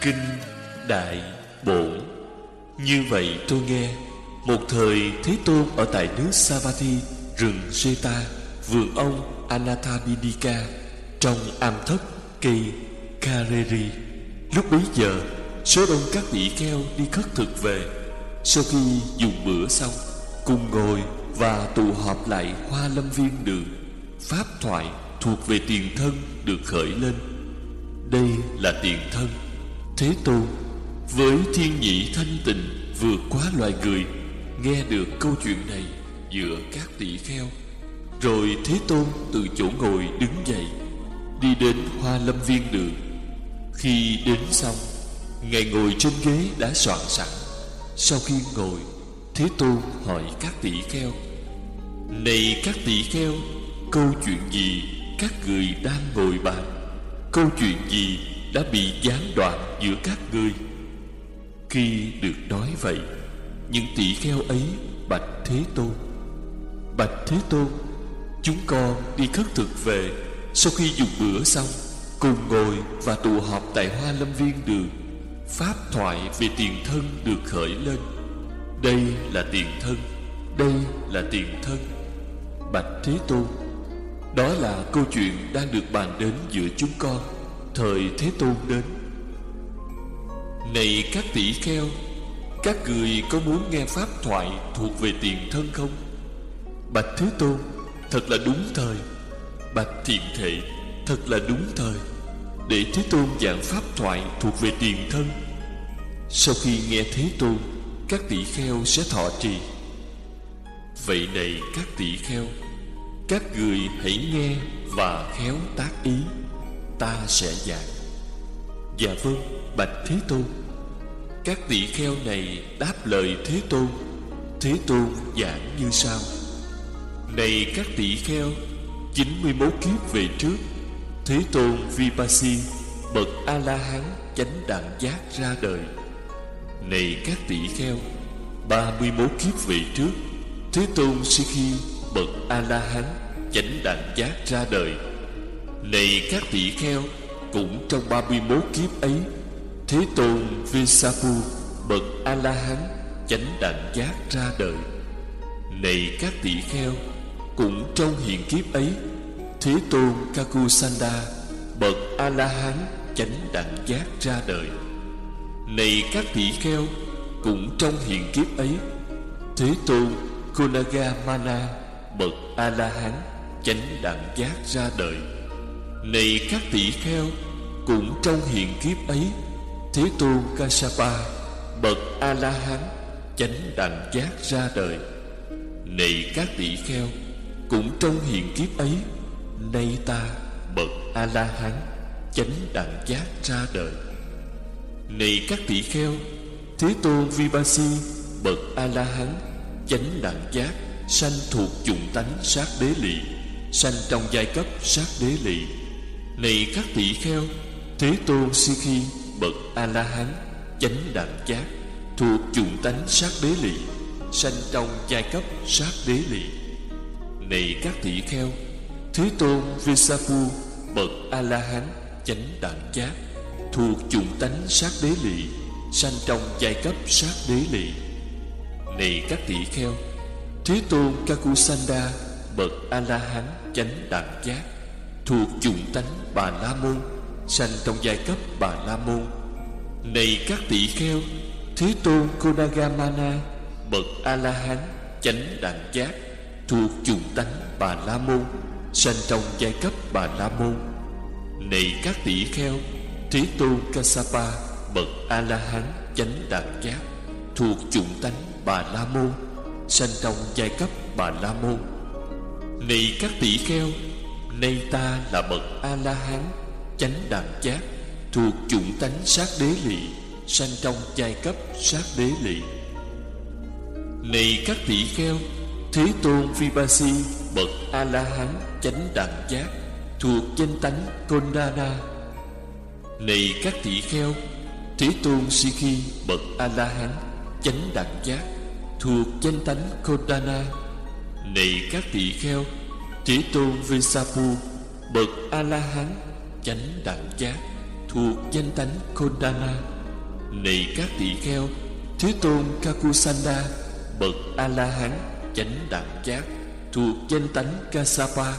Kinh Đại Bổn Như vậy tôi nghe, Một thời Thế Tôn ở tại nước Savatthi Rừng Seta Vườn ông Anathapindika Trong am thất cây Kareri. Lúc bấy giờ, Số đông các vị kheo đi khất thực về. Sau khi dùng bữa xong, Cùng ngồi và tụ họp lại hoa lâm viên đường, Pháp thoại thuộc về tiền thân được khởi lên. Đây là tiền thân Thế Tôn, với thiên nhị thanh tịnh vượt quá loài người, Nghe được câu chuyện này giữa các tỷ kheo. Rồi Thế Tôn từ chỗ ngồi đứng dậy, Đi đến hoa lâm viên đường. Khi đến xong, Ngài ngồi trên ghế đã soạn sẵn. Sau khi ngồi, Thế Tôn hỏi các tỷ kheo, Này các tỷ kheo, Câu chuyện gì các người đang ngồi bàn? Câu chuyện gì đã bị gián đoạn giữa các ngươi. Khi được nói vậy, Những tỷ kheo ấy, bạch Thế Tôn, Bạch Thế Tôn, Chúng con đi khất thực về. Sau khi dùng bữa xong, Cùng ngồi và tụ họp tại Hoa Lâm Viên Đường, Pháp thoại về tiền thân được khởi lên. Đây là tiền thân, Đây là tiền thân, Bạch Thế Tôn. Đó là câu chuyện đang được bàn đến giữa chúng con. Thời Thế Tôn đến. Này các tỷ kheo, Các người có muốn nghe pháp thoại thuộc về tiền thân không? Bạch Thế Tôn, Thật là đúng thời. Bạch Thiện Thệ, Thật là đúng thời. Để Thế Tôn giảng pháp thoại thuộc về tiền thân. Sau khi nghe Thế Tôn, Các tỷ kheo sẽ thọ trì. Vậy này các tỷ kheo, Các người hãy nghe và khéo tác ý. Ta sẽ giảng. Dạ vâng Bạch Thế Tôn. Các tỷ kheo này đáp lời Thế Tôn. Thế Tôn giảng như sau. Này các tỷ kheo 91 kiếp về trước, Thế Tôn Vipassi Bậc A-la-hán chánh đẳng giác ra đời. Này các tỷ kheo 31 kiếp về trước, Thế Tôn Sikhi, Bậc A-la-hán chánh đẳng giác ra đời. Này các tỷ kheo, Cũng trong 31 kiếp ấy, Thế Tôn Visapu Bậc A-la-hán, chánh đẳng giác ra đời. Này các tỷ kheo, Cũng trong hiện kiếp ấy, Thế Tôn Kakusanda, Bậc A-la-hán, chánh đẳng giác ra đời. Này các tỷ kheo, Cũng trong hiện kiếp ấy, Thế Tôn Konagamana Bậc A-la-hán, chánh đẳng giác ra đời. Này các tỷ kheo, Cũng trong hiện kiếp ấy, Thế Tôn Kasapa, Bậc A-la-hán, chánh đẳng giác ra đời. Này các tỷ kheo, Cũng trong hiện kiếp ấy, Nay ta, bậc A-la-hán, chánh đẳng giác ra đời. Này các tỷ kheo, Thế Tôn Vipassi bậc A-la-hán, chánh đẳng giác, sanh thuộc chủng tánh sát đế lì sanh trong giai cấp sát đế lì này các tỷ kheo, thế tôn si khi, bậc a la hán chánh đẳng giác thuộc chủng tánh sát đế lì sanh trong giai cấp sát đế lì này các tỷ kheo, thế tôn visapu bậc a la hán chánh đẳng giác thuộc chủng tánh sát đế lì sanh trong giai cấp sát đế lì này các tỷ kheo, Thế Tôn Kakusanda, Bậc A-la-hán, chánh đẳng giác Thuộc chủng tánh Bà La Môn, Sanh trong giai cấp Bà La Môn. Này các tỷ kheo, Thế Tôn Konagamana, Bậc A-la-hán, chánh đẳng giác, Thuộc chủng tánh Bà La Môn, Sanh trong giai cấp Bà La Môn. Này các tỷ kheo, Thế Tôn Kasapa, Bậc A-la-hán, chánh đẳng giác, Thuộc chủng tánh Bà La Môn, Sanh trong giai cấp Bà La Môn. Này các tỷ kheo Nay ta là bậc A-la-hán, Chánh đẳng giác Thuộc chủng tánh sát đế lì Sanh trong giai cấp sát đế lì Này các tỷ kheo, Thế tôn Vipassi Bậc A-la-hán, chánh đẳng giác Thuộc danh tánh Kondana. Này các tỷ kheo, Thế tôn Sikhi, Bậc A-la-hán, chánh đẳng giác thuộc danh tánh Kondana. Này các tỷ-kheo chỉ tôn Visapu bậc A La Hán chánh đẳng giác, thuộc danh tánh Kondana này các tỳ kheo, Thế tôn Kakusanda, bậc A La Hán chánh đẳng giác, thuộc danh tánh Kasapa.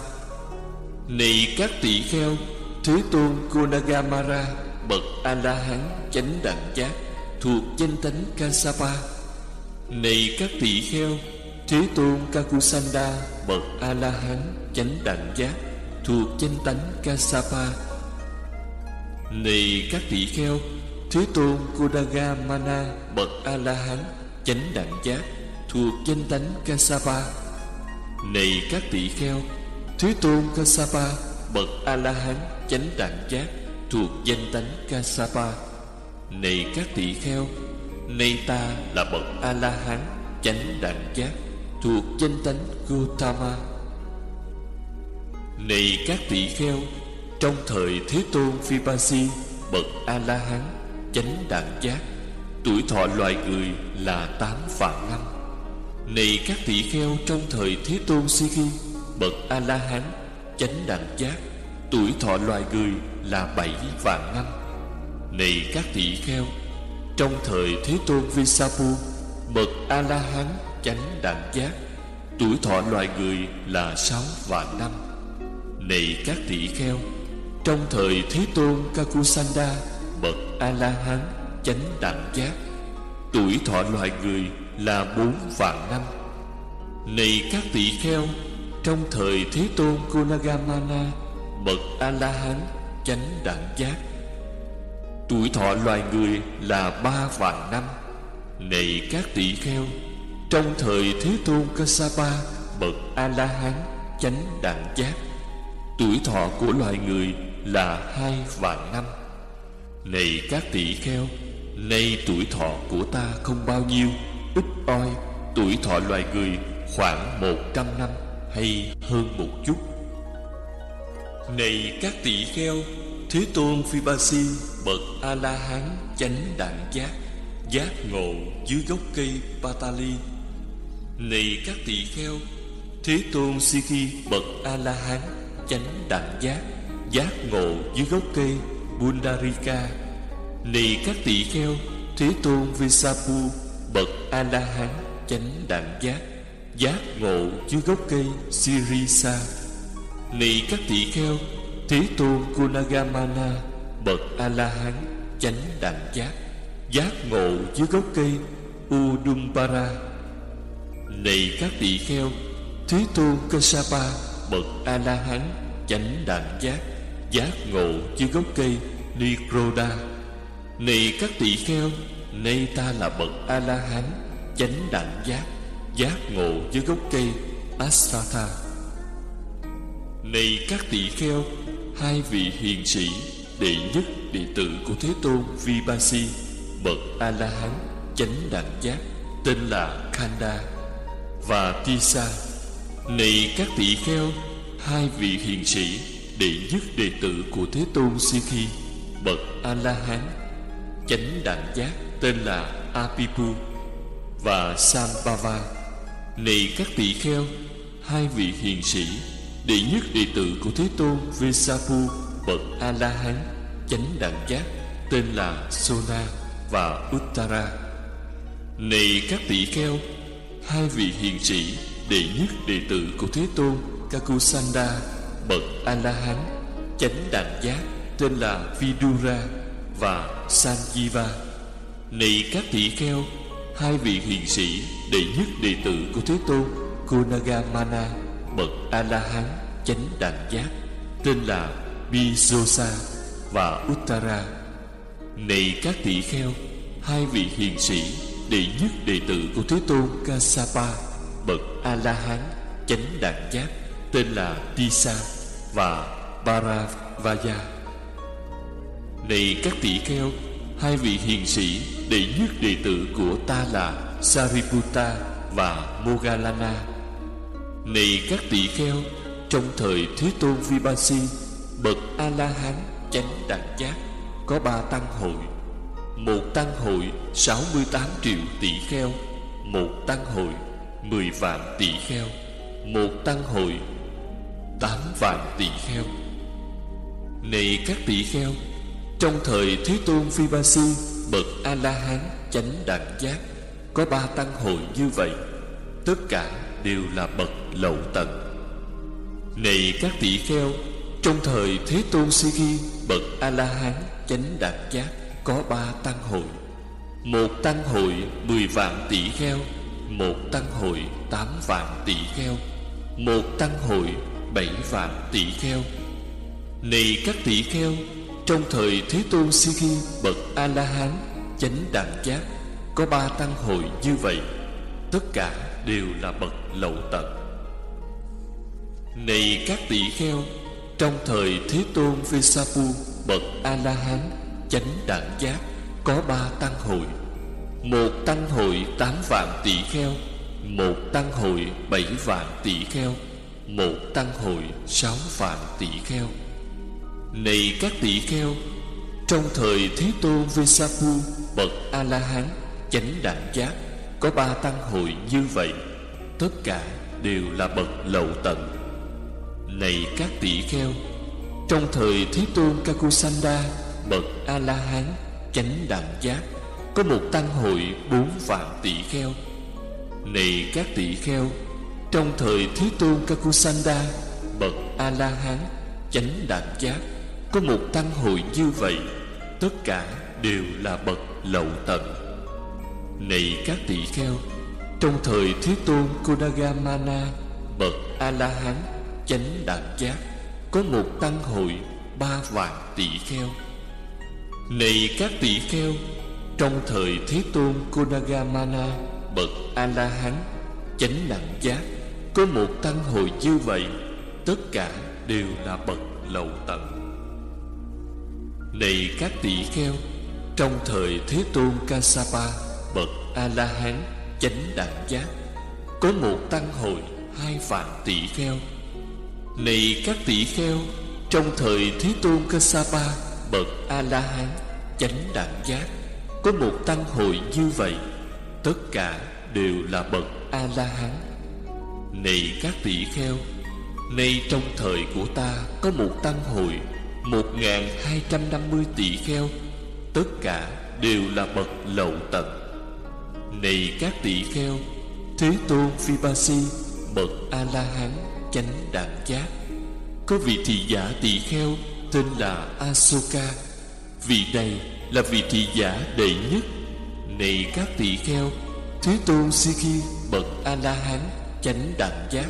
Này các tỳ kheo, Thế tôn Konagamara, bậc A La Hán chánh đẳng giác, thuộc danh tánh Kasapa. Này các tỳ kheo Thế tôn Kakusanda bậc A La Hán chánh đẳng giác thuộc danh tánh Kasapa. Này các tỳ kheo Thế tôn Kodagamana bậc A La Hán chánh đẳng giác thuộc danh tánh Kasapa. Này các tỳ kheo Thế tôn Kasapa bậc A La Hán chánh đẳng giác thuộc danh tánh Kasapa. Này các tỳ kheo nay ta là bậc A La Hán chánh đẳng giác thuộc danh tánh Gautama. Này các tỳ kheo, trong thời Thế tôn Vipassi bậc A La Hán chánh đẳng giác, tuổi thọ loài người là tám vạn năm. Này các tỳ kheo, trong thời Thế tôn Sikhi bậc A La Hán chánh đẳng giác, tuổi thọ loài người là bảy vạn năm. Này các tỳ kheo, trong thời Thế tôn Visapu, bậc A La Hán chánh đẳng giác. Tuổi thọ loài người là sáu vạn năm. Này các tỳ kheo, trong thời Thế tôn Kakusanda, bậc A La Hán chánh đẳng giác, tuổi thọ loài người là bốn vạn năm. Này các tỳ kheo, trong thời Thế tôn Konagamana, bậc A La Hán chánh đẳng giác, tuổi thọ loài người là ba vạn năm. Này các tỳ kheo trong thời Thế tôn Kasapa, bậc A La Hán chánh đẳng giác, tuổi thọ của loài người là hai vạn năm. Này các tỷ-kheo nay tuổi thọ của ta không bao nhiêu, ít oi, tuổi thọ loài người khoảng một trăm năm hay hơn một chút. Này các tỷ-kheo thế tôn phibasi, bậc a la hán chánh đẳng giác giác ngộ dưới gốc cây patali này các tỳ kheo, thế tôn sikhi bậc a la hán chánh đẳng giác giác ngộ dưới gốc cây bundarika này các tỳ kheo, thế tôn visapu bậc a la hán chánh đẳng giác giác ngộ dưới gốc cây sirisa này các tỳ kheo, thế tôn kunagamana bậc a la hán chánh đẳng giác giác ngộ dưới gốc cây Udumbara này các tỳ kheo, thế tôn kasapa bậc a la hán chánh đẳng giác giác ngộ dưới gốc cây nikroda này các tỳ kheo, nay ta là bậc a la hán chánh đẳng giác giác ngộ dưới gốc cây asatha. Này các tỳ kheo, hai vị hiền sĩ, đệ nhất đệ tử của thế tôn vipassi bậc a la hán chánh đẳng giác, tên là khanda và tisa này các tỳ kheo, hai vị hiền sĩ đệ nhất đệ tử của thế tôn sikhi bậc a la hán chánh đẳng giác tên là apipu và sambhava này các tỳ kheo, hai vị hiền sĩ đệ nhất đệ tử của thế tôn vesapu bậc a la hán chánh đẳng giác tên là sona và uttara. Này các tỳ kheo hai vị hiền sĩ, đệ nhất đệ tử của thế tôn, kakusanda, bậc a la hán chánh đẳng giác tên là vidura và sanjiva. Này các tỷ-kheo hai vị hiền sĩ, đệ nhất đệ tử của thế tôn Kunagamana bậc a la hán chánh đẳng giác tên là bijosa và uttara. Này các tỷ-kheo hai vị hiền sĩ đệ nhất đệ tử của thế tôn kasapa bậc a la hán chánh đẳng giác tên là tisa và paravaya này các tỷ-kheo, hai vị hiền sĩ đệ nhất đệ tử của ta là sariputta và mogalana. Này các tỷ-kheo, trong thời thế tôn vipassi bậc a la hán chánh đẳng giác có ba tăng hội một tăng hội 68 triệu tỷ kheo. Một tăng hội 10 vạn tỷ kheo. Một tăng hội 8 vạn tỷ kheo. Này các tỷ kheo, Trong thời Thế Tôn phi ba sư Bậc A-la-hán chánh đẳng giác, Có ba tăng hội như vậy. Tất cả đều là bậc lậu tận. Này các tỷ kheo, Trong thời Thế Tôn Si Ghi, Bậc A-la-hán chánh đẳng giác có ba tăng hội. Một tăng hội mười vạn tỷ kheo, Một tăng hội tám vạn tỷ kheo, Một tăng hội bảy vạn tỷ kheo. Này các tỷ kheo, Trong thời Thế Tôn Si Khi Bậc A-la-hán chánh đẳng giác, Có ba tăng hội như vậy. Tất cả đều là bậc lậu tận. Này các tỷ kheo, Trong thời Thế Tôn visapu Bậc A-la-hán chánh đẳng giác, Có ba tăng hội. Một tăng hội tám vạn tỷ kheo, Một tăng hội bảy vạn tỷ kheo, Một tăng hội sáu vạn tỷ kheo. Này các tỷ kheo, Trong thời Thế Tôn Vesapu Bậc A-la-hán, chánh đẳng giác, có ba tăng hội như vậy. Tất cả đều là bậc lậu tận. Này các tỷ kheo, Trong thời Thế Tôn Kakusanda Bậc A-la-hán Chánh đẳng giác, Có một tăng hội bốn vạn tỷ kheo. Này các tỷ kheo, Trong thời Thế Tôn Kakusanda, Bậc A-la-hán Chánh đẳng giác Có một tăng hội như vậy, Tất cả đều là bậc lậu tận. Này các tỷ kheo, Trong thời Thế Tôn Kodagamana, Bậc A-la-hán Chánh đẳng giác Có một tăng hội ba vạn tỷ kheo. Này các tỷ kheo, Trong thời Thế Tôn Konagamana, Bậc A-la-hán, Chánh đẳng giác, Có một tăng hội như vậy Tất cả đều là bậc lậu tận Này các tỷ kheo, Trong thời Thế Tôn Kasapa, bậc a la hán chánh đẳng giác, có một tăng hội hai vạn tỷ kheo. Này các tỷ kheo, trong thời thế tôn Kasapa bậc a la hán chánh đẳng giác. Có một tăng hội như vậy, tất cả đều là bậc a la hán này các tỷ kheo, nay trong thời của ta có một tăng hội, một ngàn hai trăm năm mươi tỷ kheo, tất cả đều là bậc lậu tận. Này các tỷ kheo, Thế Tôn Vipassi Bậc A-la-hán chánh đẳng giác. Có vị thị giả tỳ kheo Tên là Asoka Vị này là vị thị giả đệ nhất. Này các tỳ kheo, Thế Tôn Sikhi Bậc A-la-hán chánh đẳng giác.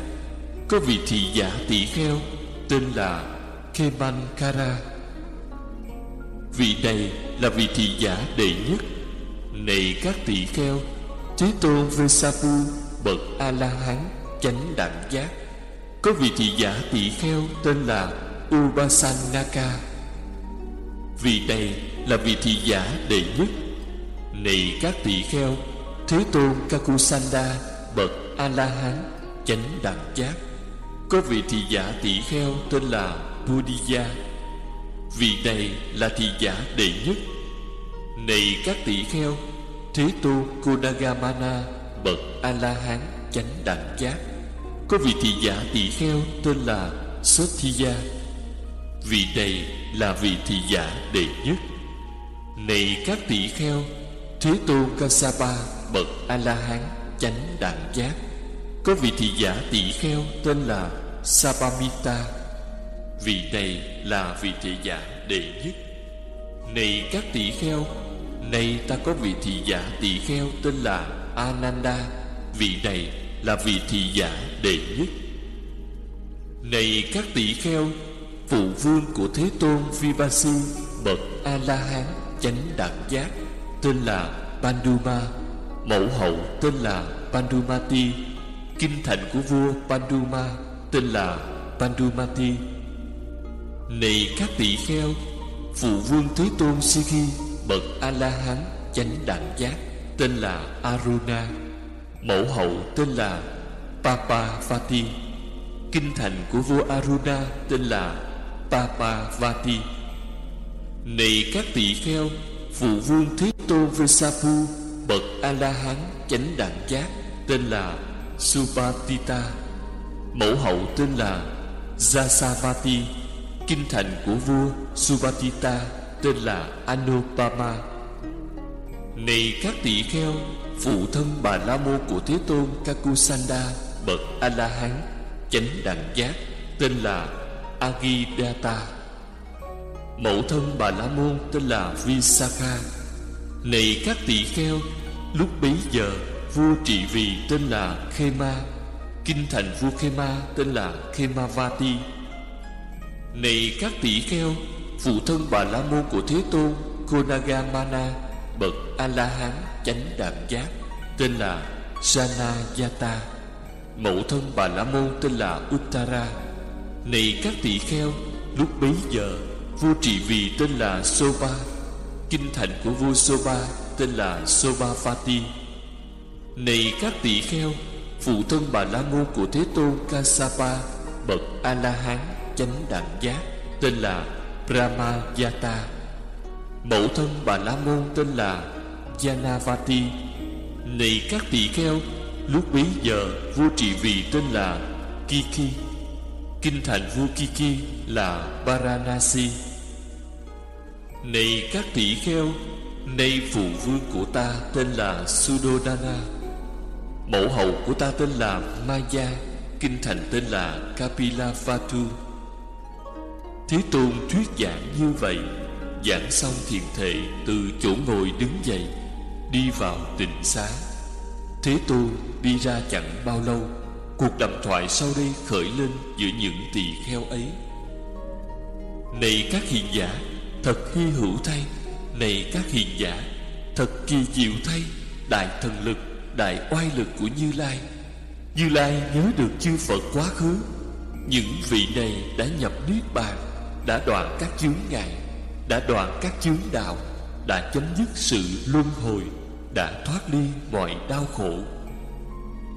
Có vị thị giả tỳ kheo Tên là Kemankara. Vị này là vị thị giả đệ nhất. Này các tỳ kheo, Thế Tôn Vesapu bậc A La Hán chánh đẳng giác. Có vị thị giả tỷ kheo tên là Upasanaka Vị này là vị thị giả đệ nhất. Này các tỷ kheo, Thế Tôn Kakusanda, bậc A La Hán chánh đẳng giác. Có vị thị giả tỷ kheo tên là Buddhiya Vị này là thị giả đệ nhất. Này các tỷ kheo, Thế Tôn Kodagamana, bậc A-la-hán, chánh đẳng giác. Có vị thị giả tỳ kheo tên là Sotiya. Vị này là vị thị giả đệ nhất. Này các tỷ kheo, Thế Tôn Kassapa bậc A-la-hán chánh đẳng giác. Có vị thị giả tỳ kheo tên là Sapamita. Vị này là vị thị giả đệ nhất. Này các tỷ kheo Này ta có vị thị giả tỳ kheo tên là Ananda. Vị này là vị thị giả đệ nhất. Này các tỷ kheo Phụ vương của Thế Tôn Vipassi Bậc A-la-hán chánh đẳng giác, Tên là Panduma. Mẫu hậu tên là Pandumati. Kinh thành của vua Panduma Tên là Pandumati. Này các tỷ kheo Phụ vương Thế Tôn Sikhi bậc a la hán chánh đẳng giác tên là aruna. Mẫu hậu tên là papavati kinh thành của vua aruna tên là papavati này các tỳ kheo, phụ vương thế tôn vesapu bậc a la hán chánh đẳng giác tên là Subhatita mẫu hậu tên là jasavati, kinh thành của vua Subhatita tên là Anupama. Này các tỷ kheo, Phụ thân Bà La Môn của Thế Tôn Kakusanda, Bậc A-la-hán Chánh đẳng giác Tên là Agidata. Mẫu thân Bà La Môn tên là Visakha. Này các tỷ kheo, Lúc bấy giờ, Vua trị vì tên là Khema, Kinh thành vua Khema tên là Khemavati. Này các tỷ kheo, Phụ thân Bà La Môn của Thế Tôn, Konagamana, Bậc A-la-hán chánh đạm giác, Tên là Sanayata Mẫu thân Bà La Môn tên là Uttara. Này các tỷ kheo, Lúc bấy giờ, Vua trị vì tên là Soba, Kinh thành của vua Soba Tên là Sobafati Này các tỷ kheo, Phụ thân Bà La Môn của Thế Tôn Kasapa, Bậc A-la-hán chánh đẳng giác Tên là Brahmayata Mẫu thân Bà La Môn tên là Janavati. Này các tỷ kheo, Lúc bấy giờ, vua trị vì tên là Kiki. Kinh thành vua Kiki là Varanasi. Này các tỷ kheo, Nay phụ vương của ta tên là Sudodana Mẫu hậu của ta tên là Maya, Kinh thành tên là Kapilavatthu Thế Tôn thuyết giảng như vậy, Giảng xong thiền thệ Từ chỗ ngồi đứng dậy, Đi vào tịnh xá. Thế Tôn đi ra chẳng bao lâu Cuộc đàm thoại sau đây khởi lên Giữa những tỳ kheo ấy. Này các hiền giả, Thật hy hữu thay. Này các hiền giả, Thật kỳ diệu thay. Đại thần lực, Đại oai lực của Như Lai. Như Lai nhớ được chư Phật quá khứ. Những vị này đã nhập Niết Bàn, Đã đoạn các chướng ngại, Đã đoạn các chướng đạo, Đã chấm dứt sự luân hồi, Đã thoát ly mọi đau khổ.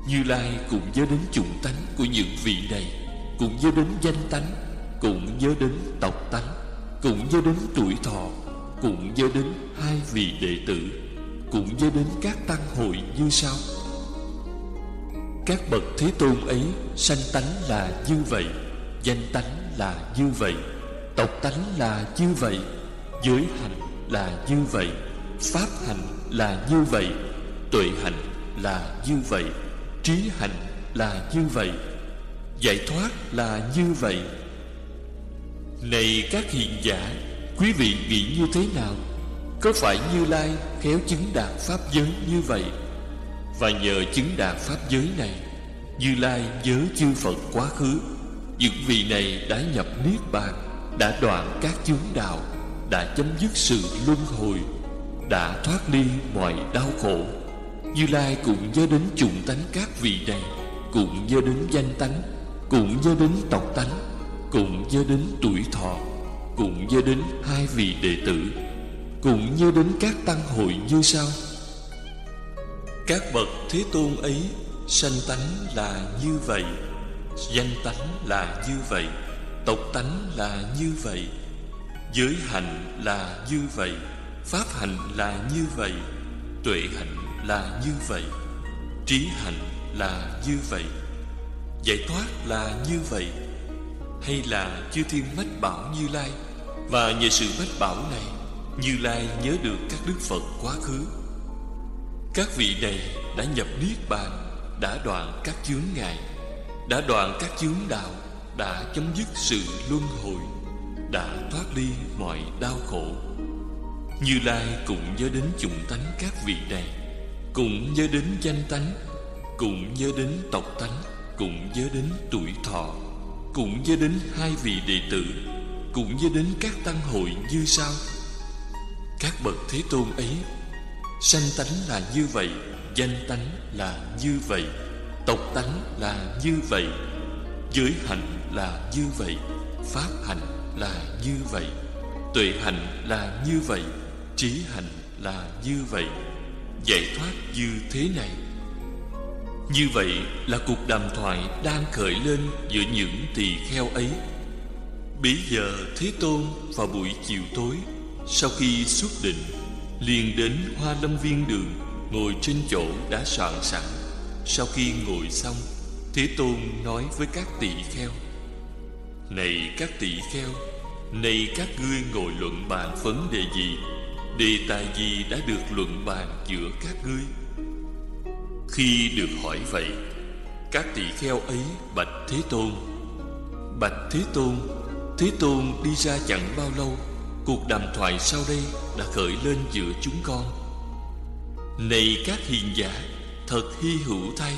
Như Lai cũng nhớ đến chủng tánh của những vị này, Cũng nhớ đến danh tánh, Cũng nhớ đến tộc tánh, Cũng nhớ đến tuổi thọ, Cũng nhớ đến hai vị đệ tử, Cũng nhớ đến các tăng hội như sau. Các bậc Thế Tôn ấy Sanh tánh là như vậy, Danh tánh là như vậy, Tộc tánh là như vậy, Giới hành là như vậy, Pháp hành là như vậy, Tuệ hành là như vậy. Trí hạnh là như vậy, Giải thoát là như vậy. Này các hiện giả, Quý vị nghĩ như thế nào? Có phải Như Lai khéo chứng đạt Pháp giới như vậy? Và nhờ chứng đạt Pháp giới này, Như Lai nhớ chư Phật quá khứ. Những vị này đã nhập Niết Bàn, Đã đoạn các chướng đạo, Đã chấm dứt sự luân hồi, Đã thoát ly mọi đau khổ. Như Lai cũng nhớ đến chủng tánh các vị này, Cũng nhớ đến danh tánh, Cũng nhớ đến tộc tánh, Cũng nhớ đến tuổi thọ, Cũng nhớ đến hai vị đệ tử, Cũng nhớ đến các tăng hội như sau. Các bậc Thế Tôn ấy, Sanh tánh là như vậy, Danh tánh là như vậy, Tộc tánh là như vậy, Giới hạnh là như vậy, Pháp hạnh là như vậy, Tuệ hạnh là như vậy, Trí hạnh là như vậy, Giải thoát là như vậy, Hay là chư thiên mách bảo Như Lai? Và nhờ sự mách bảo này, Như Lai nhớ được các đức Phật quá khứ. Các vị này đã nhập Niết Bàn, Đã đoạn các chướng ngại, Đã đoạn các chướng đạo, Đã chấm dứt sự luân hồi, Đã thoát ly mọi đau khổ. Như Lai cũng nhớ đến chủng tánh các vị này. Cũng nhớ đến danh tánh, Cũng nhớ đến tộc tánh, Cũng nhớ đến tuổi thọ, Cũng nhớ đến hai vị đệ tử, Cũng nhớ đến các tăng hội như sau. Các bậc Thế Tôn ấy, Sanh tánh là như vậy, Danh tánh là như vậy, Tộc tánh là như vậy, Giới hạnh là như vậy, Pháp hạnh là như vậy, Tuệ hạnh là như vậy, Trí hạnh là như vậy. Giải thoát như thế này. Như vậy là cuộc đàm thoại đang khởi lên giữa những tỳ kheo ấy. Bấy giờ Thế Tôn vào buổi chiều tối, Sau khi xuất định, liền đến Hoa Lâm Viên Đường, Ngồi trên chỗ đã soạn sẵn Sau khi ngồi xong, Thế Tôn nói với các tỳ kheo, Này các tỳ kheo Nay các ngươi ngồi luận bàn vấn đề gì? Đề tài gì đã được luận bàn giữa các ngươi? Khi được hỏi vậy, Các tỳ kheo ấy bạch Thế Tôn, Bạch Thế Tôn Thế Tôn đi ra chẳng bao lâu, Cuộc đàm thoại sau đây đã khởi lên giữa chúng con. Này các hiền giả, Thật hy hữu thay.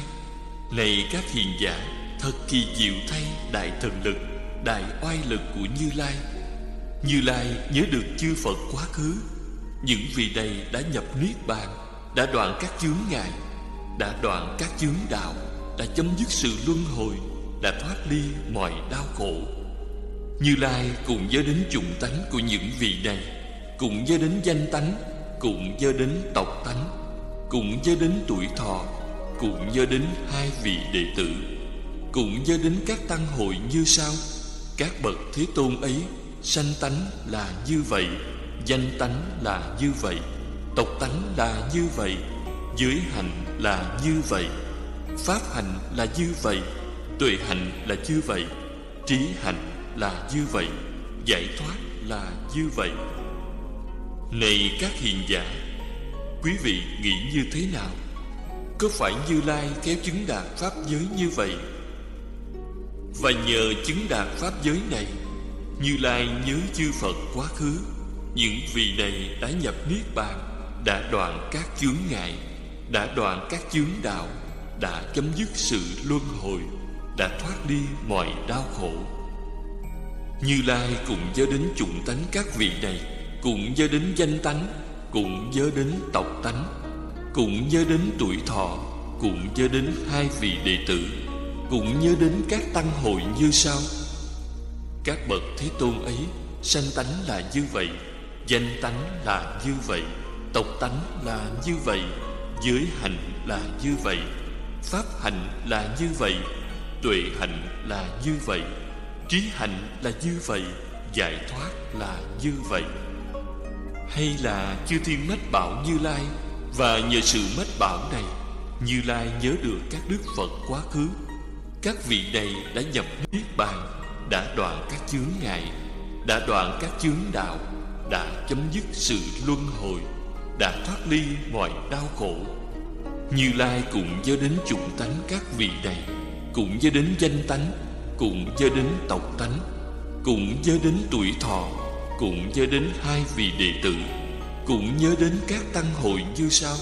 Này các hiền giả, Thật kỳ diệu thay, Đại thần lực, Đại oai lực của Như Lai. Như Lai nhớ được chư Phật quá khứ những vị này đã nhập Niết Bàn, Đã đoạn các chướng ngại, Đã đoạn các chướng đạo, Đã chấm dứt sự luân hồi, Đã thoát ly mọi đau khổ. Như Lai cùng do đến chủng tánh của những vị này, cùng do đến danh tánh, cùng do đến tộc tánh, cùng do đến tuổi thọ, cùng do đến hai vị đệ tử, cùng do đến các tăng hội như sau. Các bậc Thế Tôn ấy Sanh tánh là như vậy. Danh tánh là như vậy, Tộc tánh là như vậy, dưới hành là như vậy, Pháp hành là như vậy, Tuệ hành là như vậy, Trí hành là như vậy, Giải thoát là như vậy. Này các hiền giả, Quý vị nghĩ như thế nào? Có phải Như Lai kéo chứng đạt Pháp giới như vậy? Và nhờ chứng đạt Pháp giới này, Như Lai nhớ chư Phật quá khứ những vị này đã nhập Niết Bàn, Đã đoạn các chướng ngại, Đã đoạn các chướng đạo, Đã chấm dứt sự luân hồi, Đã thoát đi mọi đau khổ. Như Lai cũng nhớ đến chủng tánh các vị này, Cũng nhớ đến danh tánh, Cũng nhớ đến tộc tánh, Cũng nhớ đến tuổi thọ, Cũng nhớ đến hai vị đệ tử, Cũng nhớ đến các tăng hội như sau. Các bậc Thế Tôn ấy Sanh tánh là như vậy. Danh tánh là như vậy, Tộc tánh là như vậy, Giới hành là như vậy, Pháp hành là như vậy, Tuệ hành là như vậy, Trí hành là như vậy, Giải thoát là như vậy. Hay là chư thiên mách bảo Như Lai, Và nhờ sự mách bảo này, Như Lai nhớ được các đức Phật quá khứ. Các vị này đã nhập Niết Bàn, Đã đoạn các chướng ngại, Đã đoạn các chướng đạo đã chấm dứt sự luân hồi, Đã thoát ly mọi đau khổ. Như Lai cũng do đến chủng tánh các vị này, Cũng do đến danh tánh, Cũng do đến tộc tánh, Cũng do đến tuổi thọ, Cũng do đến hai vị đệ tử, Cũng nhớ đến các tăng hội như sau.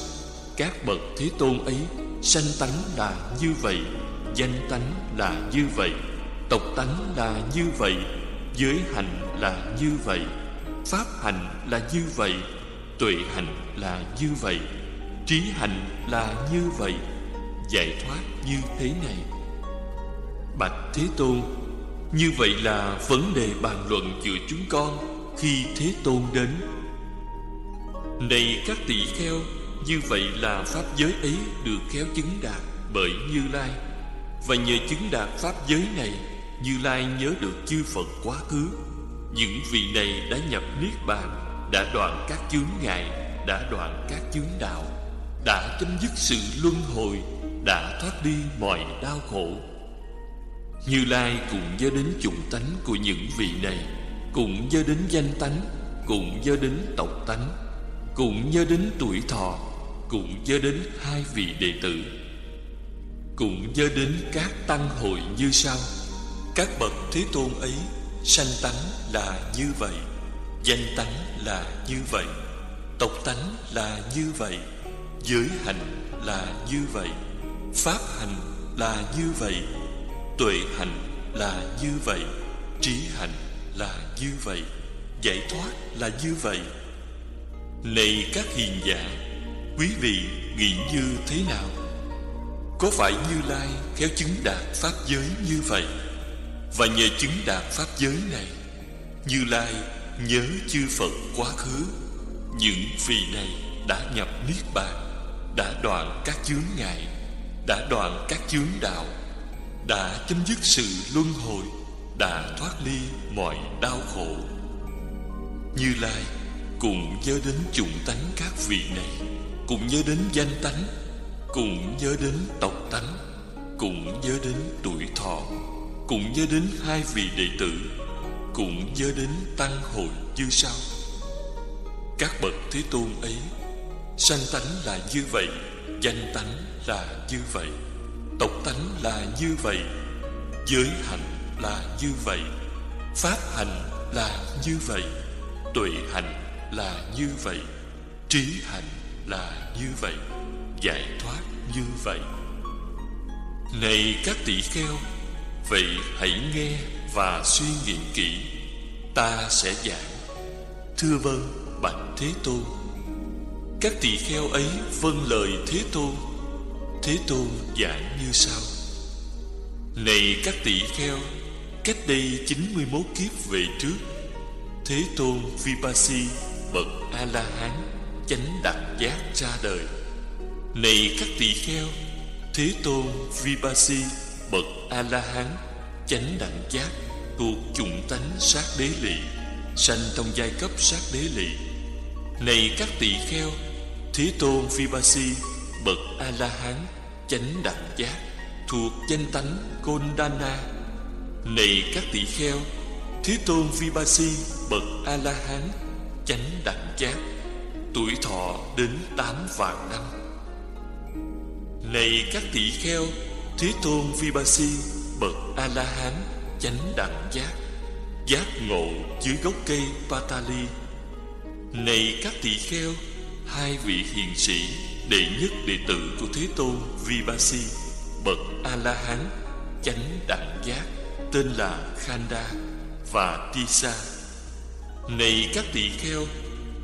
Các bậc Thế Tôn ấy, Sanh tánh là như vậy, Danh tánh là như vậy, Tộc tánh là như vậy, Giới hành là như vậy. Pháp hành là như vậy, Tuệ hành là như vậy, Trí hành là như vậy, Giải thoát như thế này. Bạch Thế Tôn, Như vậy là vấn đề bàn luận giữa chúng con Khi Thế Tôn đến. Này các tỷ kheo, Như vậy là Pháp giới ấy được khéo chứng đạt bởi Như Lai. Và nhờ chứng đạt Pháp giới này, Như Lai nhớ được chư Phật quá khứ. Những vị này đã nhập Niết Bàn, Đã đoạn các chướng ngại, Đã đoạn các chướng đạo, Đã chấm dứt sự luân hồi, Đã thoát đi mọi đau khổ. Như Lai cũng nhớ đến chủng tánh của những vị này, Cũng nhớ đến danh tánh, Cũng nhớ đến tộc tánh, Cũng nhớ đến tuổi thọ, Cũng nhớ đến hai vị đệ tử, Cũng nhớ đến các tăng hội như sau. Các bậc Thế Tôn ấy Sanh tánh là như vậy, Danh tánh là như vậy, Tộc tánh là như vậy, Giới hành là như vậy, Pháp hành là như vậy, Tuệ hành là như vậy, Trí hành là như vậy, Giải thoát là như vậy. Này các hiền giả, Quý vị nghĩ như thế nào? Có phải Như Lai khéo chứng đạt Pháp giới như vậy? Và nhờ chứng đạt Pháp giới này, Như Lai nhớ chư Phật quá khứ, Những vị này đã nhập Niết Bàn, Đã đoạn các chướng ngại, Đã đoạn các chướng đạo, Đã chấm dứt sự luân hồi, Đã thoát ly mọi đau khổ. Như Lai cũng nhớ đến chủng tánh các vị này, Cũng nhớ đến danh tánh, Cũng nhớ đến tộc tánh, Cũng nhớ đến tuổi thọ. Cũng nhớ đến hai vị đệ tử, cũng nhớ đến tăng hội như sau các bậc thế tôn ấy, sanh tánh là như vậy, danh tánh là như vậy, tộc tánh là như vậy, giới hạnh là như vậy, pháp hành là như vậy, tuệ hành là như vậy, trí hành là như vậy, giải thoát như vậy. Này các tỷ kheo vậy hãy nghe và suy nghĩ kỹ, ta sẽ giảng. Thưa vâng bạch thế tôn. Các tỳ kheo ấy vâng lời thế tôn. Thế tôn giảng như sau. Này các tỳ kheo, cách đây 91 kiếp về trước, thế tôn vipassi bậc a la hán chánh đẳng giác ra đời. Này các tỳ kheo, thế tôn vipassi bậc a la hán chánh đẳng giác thuộc chủng tánh sát đế lì sanh trong giai cấp sát đế lì. này các tỳ kheo, thế tôn vipassi bậc a la hán chánh đẳng giác thuộc danh tánh Kondana này các tỳ kheo, thế tôn vipassi bậc a la hán chánh đẳng giác, tuổi thọ đến tám vạn năm này các tỳ kheo thế tôn vipassi bậc a la hán chánh đẳng giác giác ngộ dưới gốc cây patali. Này các tỳ kheo, hai vị hiền sĩ, đệ nhất đệ tử của thế tôn vipassi bậc a la hán chánh đẳng giác, tên là khanda và tisa. Này các tỳ kheo,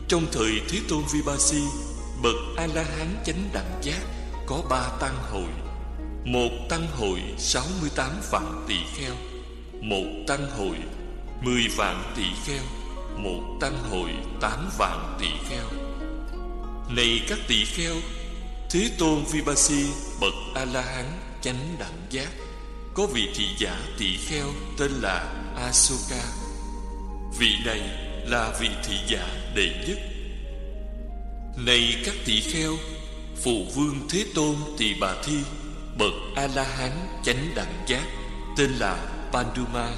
trong thời thế tôn vipassi bậc a la hán chánh đẳng giác có ba tăng hội một tăng hội sáu mươi tám vạn tỷ kheo. Một tăng hội mười vạn tỷ kheo. Một tăng hội tám vạn tỷ kheo. Này các tỷ kheo, thế tôn vipassi bậc a la hán chánh đẳng giác, có vị thị giả tỷ kheo tên là asoka. Vị này là vị thị giả đệ nhất. Này các tỷ kheo, phụ vương thế tôn tỳ bà thi bậc a la hán chánh đẳng giác, tên là panduma.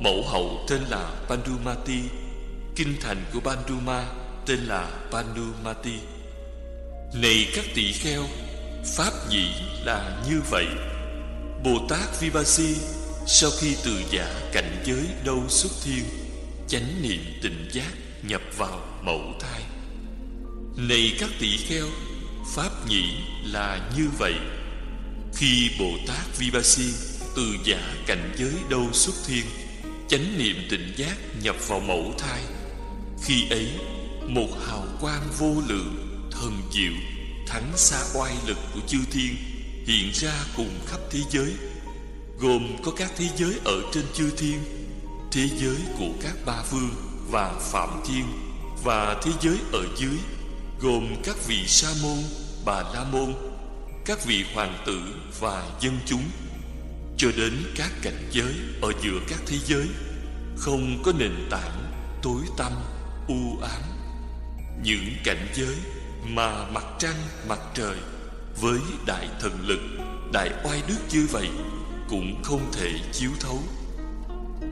Mẫu hậu tên là pandumati. Kinh thành của panduma tên là pandumati. Này các tỳ kheo, pháp nhị là như vậy. Bồ tát vipassi sau khi từ giả cảnh giới đâu xuất thiên, chánh niệm tịnh giác nhập vào mẫu thai. Này các tỳ kheo, pháp nhị là như vậy khi bồ tát vipassi từ giả cảnh giới đâu xuất thiên, chánh niệm tỉnh giác nhập vào mẫu thai, khi ấy, một hào quang vô lượng, thần diệu thắng xa oai lực của chư thiên hiện ra cùng khắp thế giới, gồm có các thế giới ở trên chư thiên, thế giới của các ba vương và phạm thiên và thế giới ở dưới, gồm các vị sa môn, bà la môn các vị hoàng tử và dân chúng, cho đến các cảnh giới ở giữa các thế giới, không có nền tảng tối tăm, u ám. Những cảnh giới mà mặt trăng, mặt trời với đại thần lực, đại oai đức như vậy cũng không thể chiếu thấu.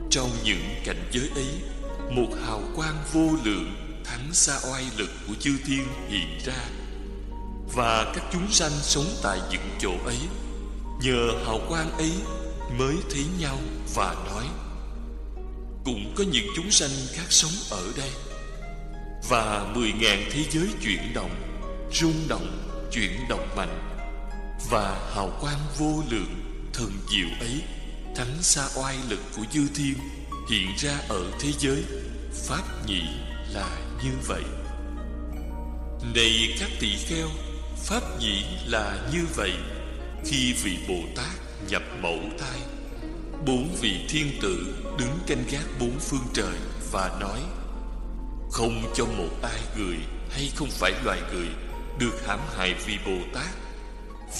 Trong những cảnh giới ấy, một hào quang vô lượng thắng xa oai lực của chư thiên hiện ra và các chúng sanh sống tại những chỗ ấy, nhờ hào quang ấy mới thấy nhau và nói, cũng có những chúng sanh khác sống ở đây. Và mười ngàn thế giới chuyển động, rung động, chuyển động mạnh, và hào quang vô lượng, thần diệu ấy thắng xa oai lực của dư thiên hiện ra ở thế giới, pháp nhị là như vậy. Này các tỳ kheo pháp nhị là như vậy. Khi vị bồ tát nhập mẫu thai, bốn vị thiên tử đứng canh gác bốn phương trời và nói, không cho một ai người hay không phải loài người được hãm hại vì bồ tát.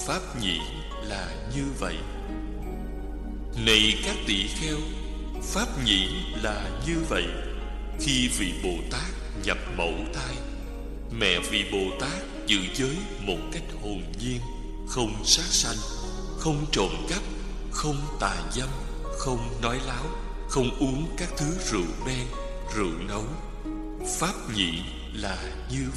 Pháp nhị là như vậy. Này các tỷ kheo, pháp nhị là như vậy. Khi vị bồ tát nhập mẫu thai, mẹ vị bồ tát giữ giới một cách hồn nhiên, không sát sanh, không trộm cắp, không tà dâm, không nói láo, Không uống các thứ rượu đen, Rượu nấu. Pháp nhị là như